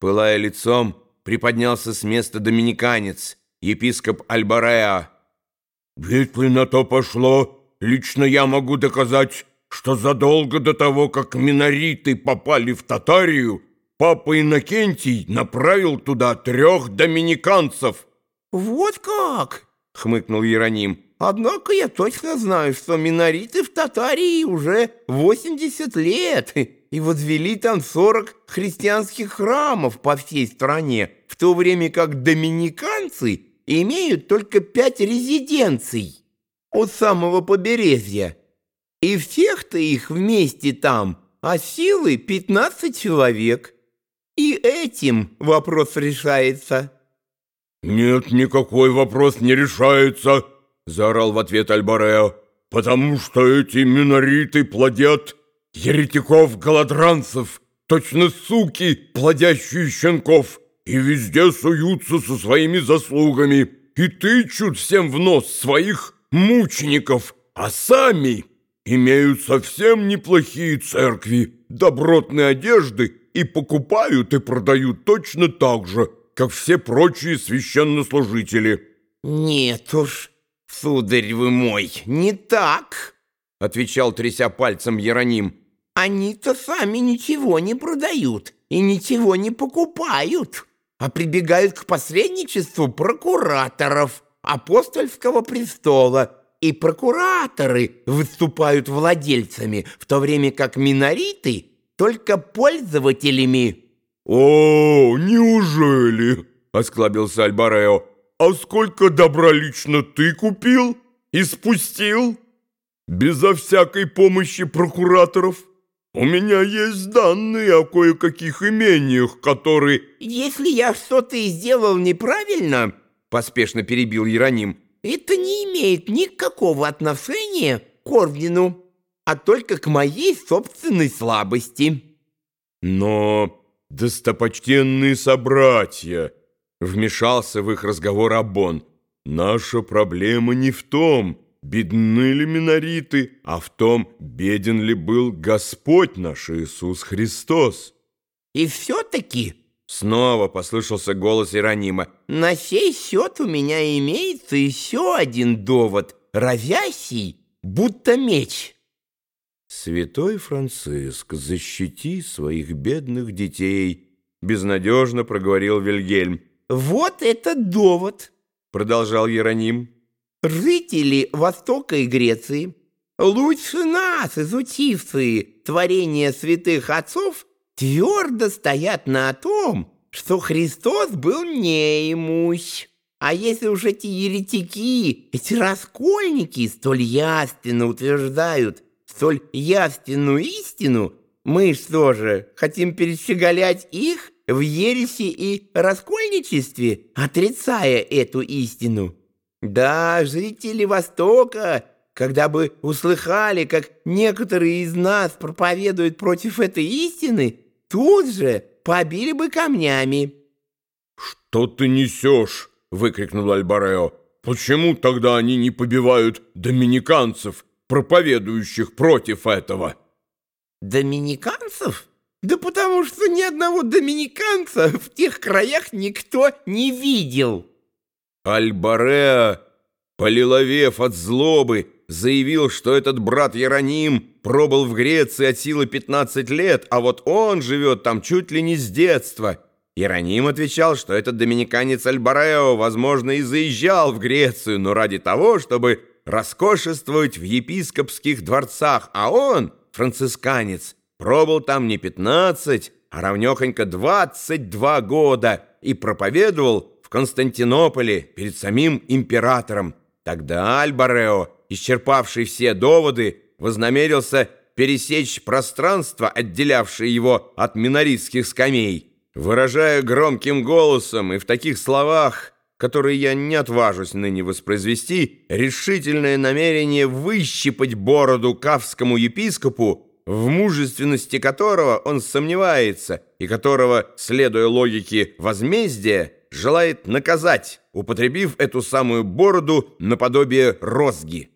Пылая лицом, приподнялся с места доминиканец, епископ Альбареа. «Если на то пошло, лично я могу доказать, что задолго до того, как минориты попали в Татарию, папа Иннокентий направил туда трех доминиканцев». «Вот как!» — хмыкнул Иероним. «Однако я точно знаю, что минориты в Татарии уже 80 лет и возвели там 40 христианских храмов по всей стране, в то время как доминиканцы имеют только пять резиденций у самого побережья. И всех-то их вместе там, а силы 15 человек. И этим вопрос решается». «Нет, никакой вопрос не решается», — заорал в ответ Альбарео, «потому что эти минориты плодят еретиков-голодранцев, точно суки, плодящие щенков, и везде суются со своими заслугами и тычут всем в нос своих мучеников, а сами имеют совсем неплохие церкви, добротные одежды и покупают и продают точно так же, как все прочие священнослужители». «Нет уж, сударь вы мой, не так», — отвечал, тряся пальцем Яроним. «Они-то сами ничего не продают и ничего не покупают, а прибегают к посредничеству прокураторов апостольского престола, и прокураторы выступают владельцами, в то время как минориты только пользователями». «О, неужели?» — осклабился Альбарео. «А сколько добра лично ты купил и спустил? Безо всякой помощи прокураторов? У меня есть данные о кое-каких имениях, которые...» «Если я что-то сделал неправильно...» — поспешно перебил Иероним. «Это не имеет никакого отношения к ордену, а только к моей собственной слабости». «Но...» «Достопочтенные собратья!» — вмешался в их разговор Абон. «Наша проблема не в том, бедны ли минориты, а в том, беден ли был Господь наш Иисус Христос». «И все-таки...» — снова послышался голос Иронима. «На сей счет у меня имеется еще один довод, разящий, будто меч». «Святой Франциск, защити своих бедных детей!» Безнадежно проговорил Вильгельм. «Вот это довод!» Продолжал Иероним. «Жители Востока и Греции, лучше нас, изучившие творение святых отцов, твердо стоят на том, что Христос был неимущ. А если уж эти еретики, эти раскольники столь ясно утверждают, столь явственную истину, мы что же, хотим перещеголять их в ереси и раскольничестве, отрицая эту истину? Да, жители Востока, когда бы услыхали, как некоторые из нас проповедуют против этой истины, тут же побили бы камнями. «Что ты несешь?» — выкрикнул Альбарео. «Почему тогда они не побивают доминиканцев?» проповедующих против этого. Доминиканцев? Да потому что ни одного доминиканца в тех краях никто не видел. Альбареа, полиловев от злобы, заявил, что этот брат Яроним пробыл в Греции от силы 15 лет, а вот он живет там чуть ли не с детства. Иероним отвечал, что этот доминиканец Альбарео, возможно, и заезжал в Грецию, но ради того, чтобы роскошествовать в епископских дворцах, а он, францисканец, пробыл там не пятнадцать, а равнёхонько двадцать два года и проповедовал Константинополе перед самим императором. Тогда Альбарео, исчерпавший все доводы, вознамерился пересечь пространство, отделявшее его от миноритских скамей, выражая громким голосом и в таких словах который я не отважусь ныне воспроизвести, решительное намерение выщипать бороду кавскому епископу, в мужественности которого он сомневается и которого, следуя логике возмездия, желает наказать, употребив эту самую бороду наподобие розги.